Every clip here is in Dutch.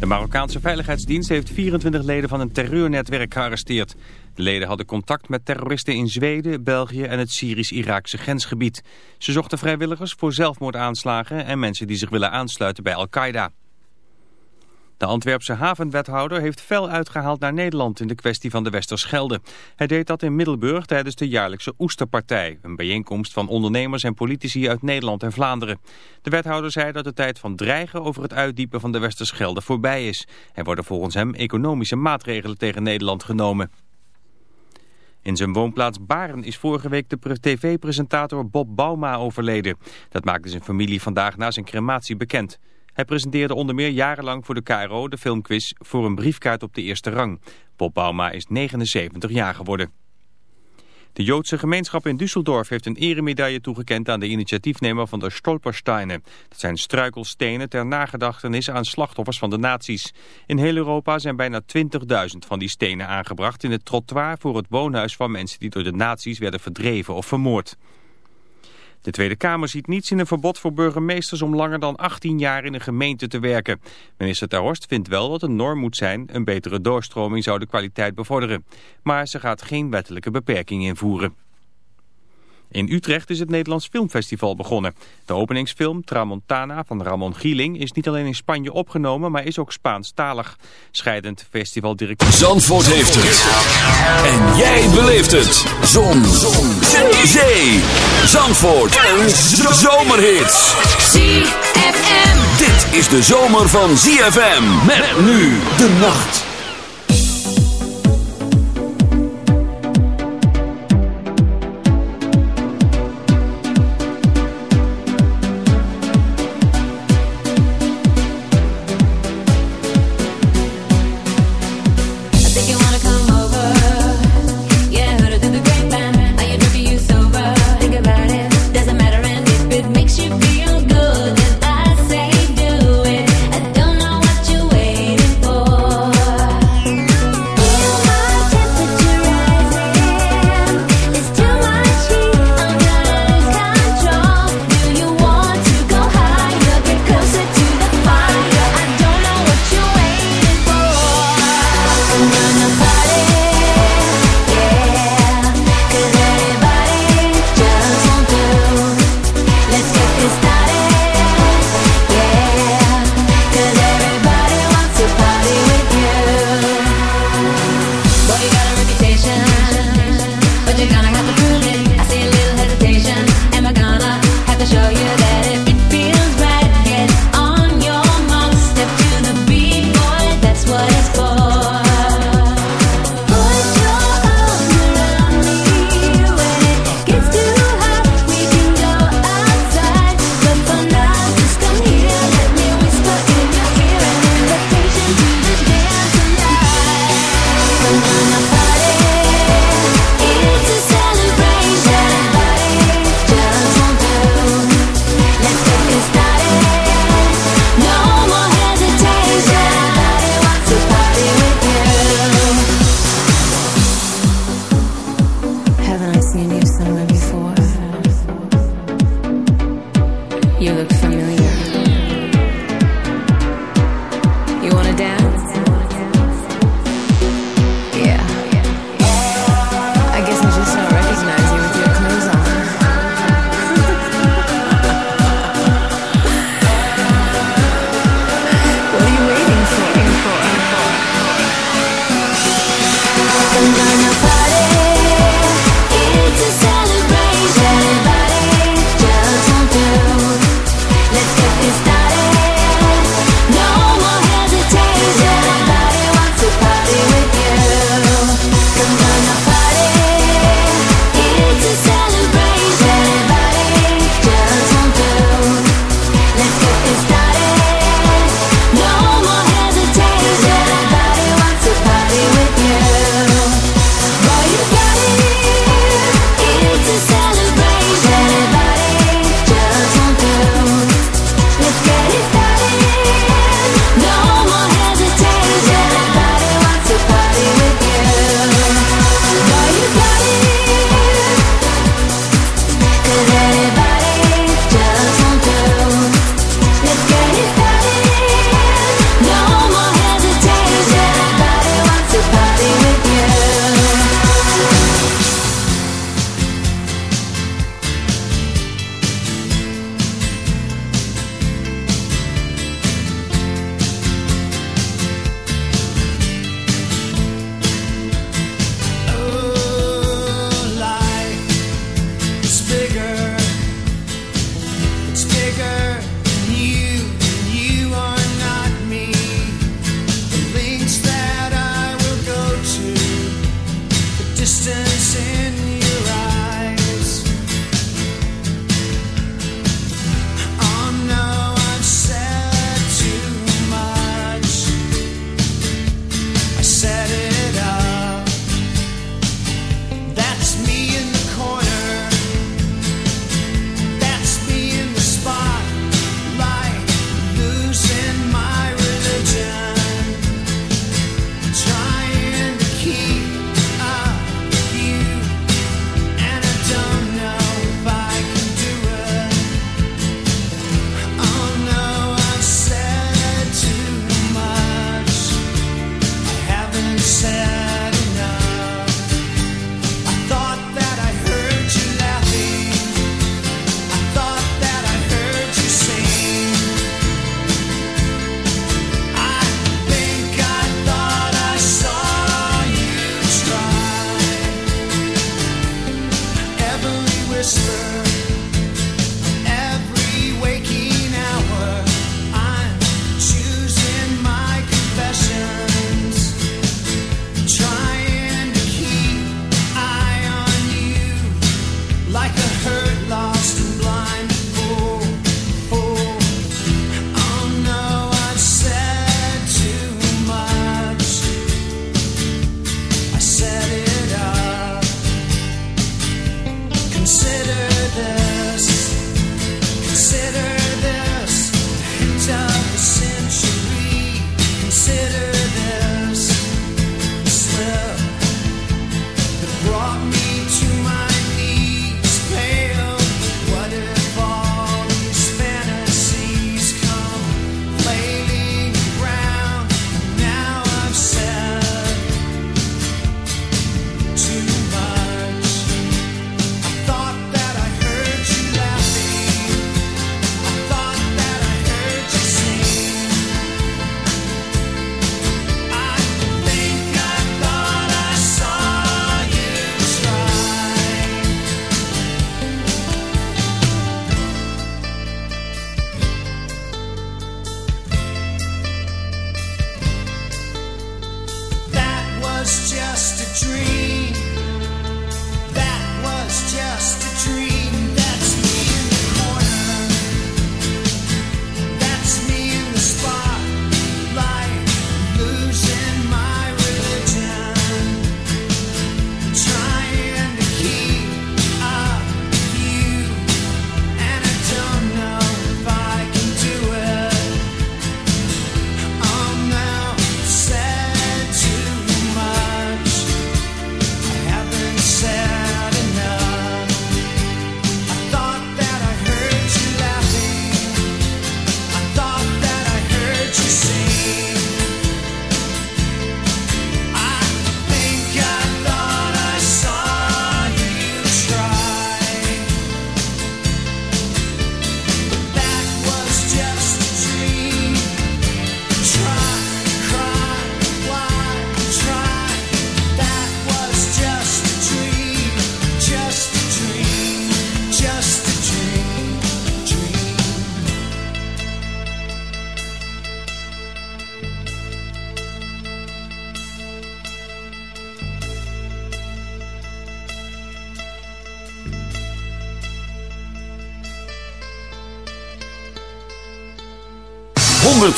De Marokkaanse Veiligheidsdienst heeft 24 leden van een terreurnetwerk gearresteerd. De leden hadden contact met terroristen in Zweden, België en het Syrisch-Iraakse grensgebied. Ze zochten vrijwilligers voor zelfmoordaanslagen en mensen die zich willen aansluiten bij Al-Qaeda. De Antwerpse havenwethouder heeft fel uitgehaald naar Nederland in de kwestie van de Westerschelde. Hij deed dat in Middelburg tijdens de jaarlijkse Oesterpartij, een bijeenkomst van ondernemers en politici uit Nederland en Vlaanderen. De wethouder zei dat de tijd van dreigen over het uitdiepen van de Westerschelde voorbij is. Er worden volgens hem economische maatregelen tegen Nederland genomen. In zijn woonplaats Baren is vorige week de tv-presentator Bob Bauma overleden. Dat maakte zijn familie vandaag na zijn crematie bekend. Hij presenteerde onder meer jarenlang voor de KRO de filmquiz voor een briefkaart op de eerste rang. Bob Bauma is 79 jaar geworden. De Joodse gemeenschap in Düsseldorf heeft een eremedaille toegekend aan de initiatiefnemer van de Stolpersteinen. Dat zijn struikelstenen ter nagedachtenis aan slachtoffers van de nazi's. In heel Europa zijn bijna 20.000 van die stenen aangebracht in het trottoir voor het woonhuis van mensen die door de nazi's werden verdreven of vermoord. De Tweede Kamer ziet niets in een verbod voor burgemeesters om langer dan 18 jaar in een gemeente te werken. Minister Ter Horst vindt wel dat een norm moet zijn, een betere doorstroming zou de kwaliteit bevorderen. Maar ze gaat geen wettelijke beperking invoeren. In Utrecht is het Nederlands Filmfestival begonnen. De openingsfilm Tramontana van Ramon Gieling is niet alleen in Spanje opgenomen, maar is ook Spaanstalig. Scheidend festivaldirecteur... Zandvoort heeft het. En jij beleeft het. Zon. Zon. Zee. Zandvoort. Een zomerhit. ZFM. Dit is de zomer van ZFM. Met nu de nacht.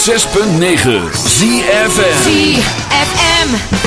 106.9 ZFM. ZFM.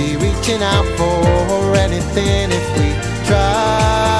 be reaching out for anything if we try.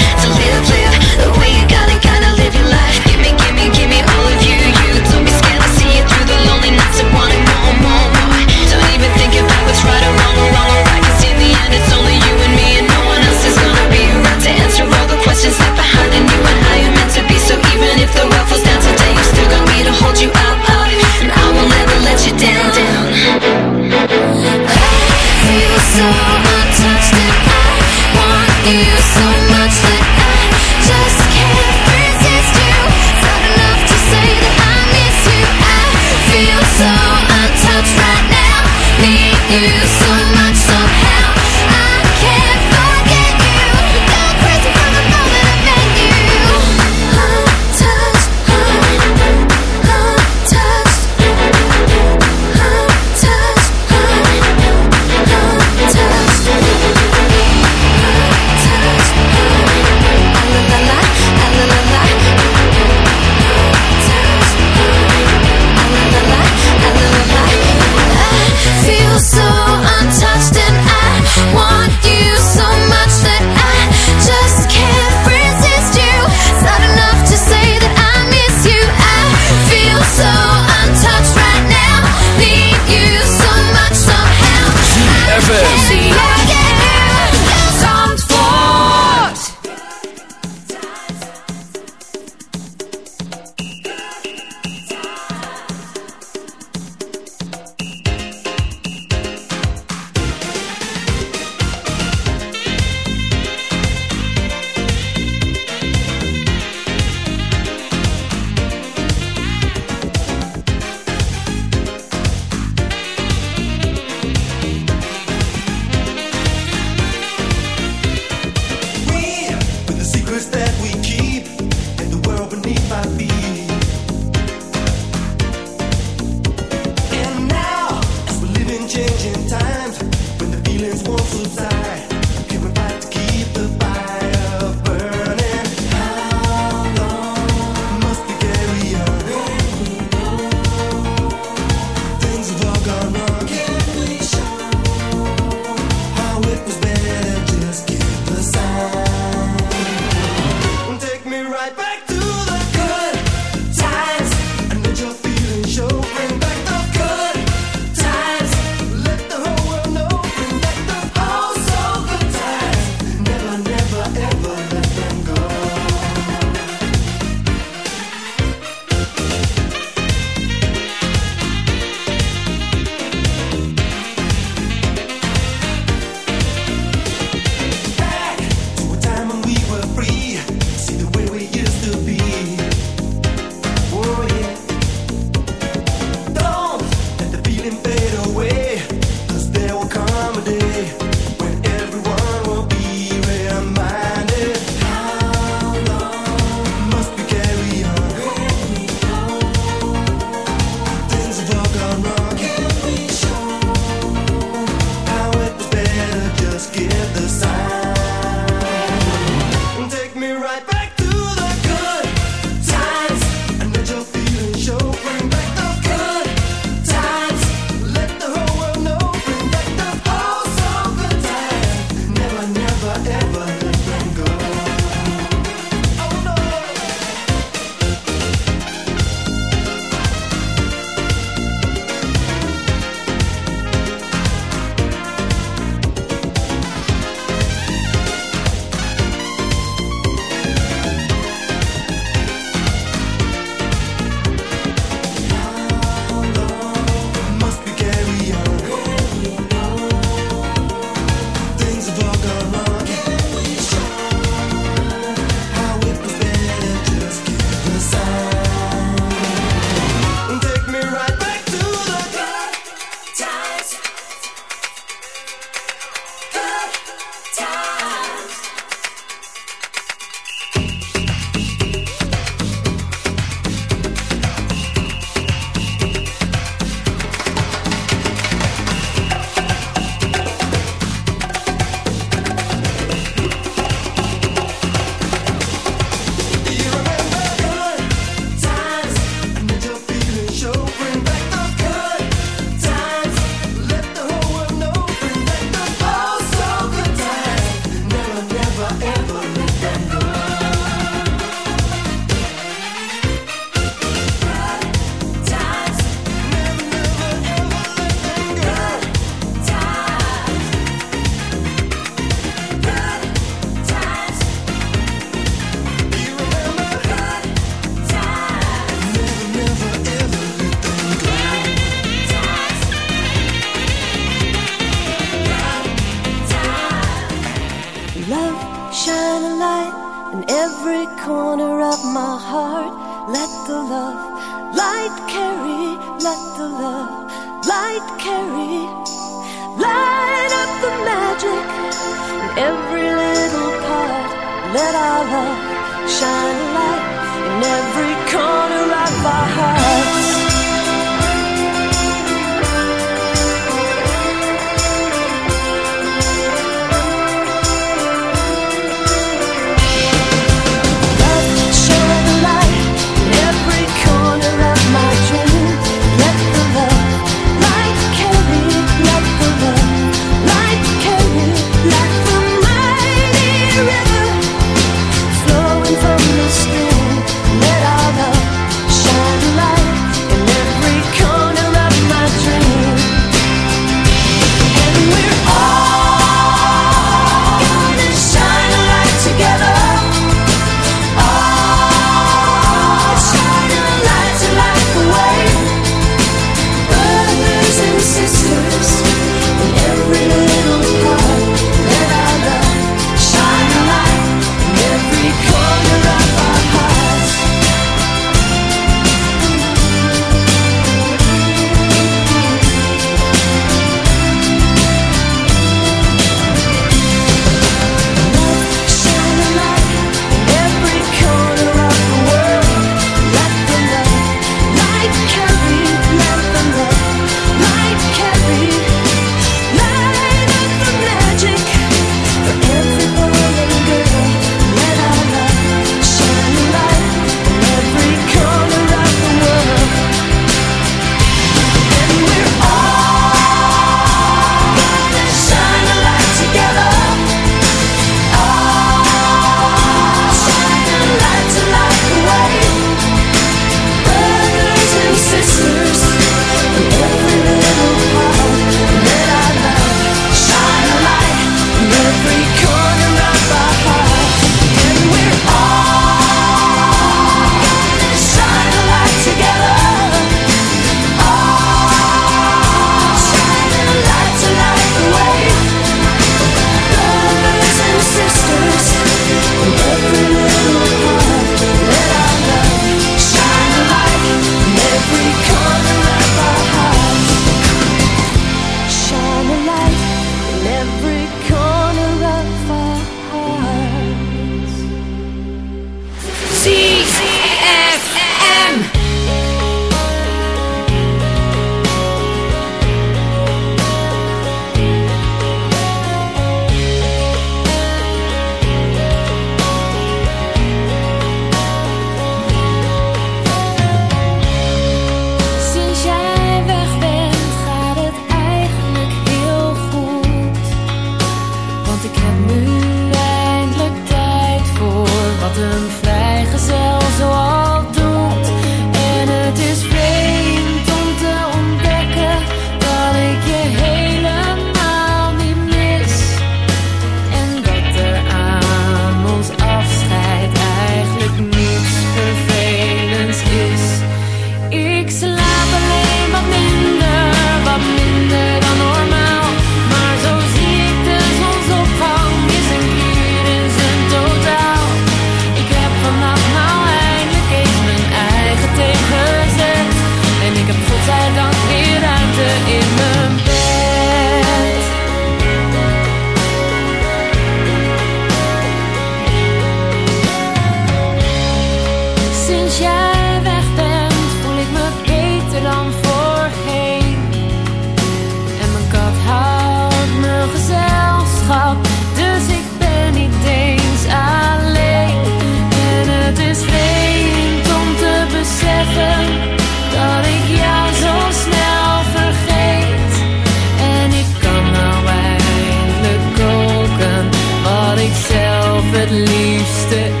het liefste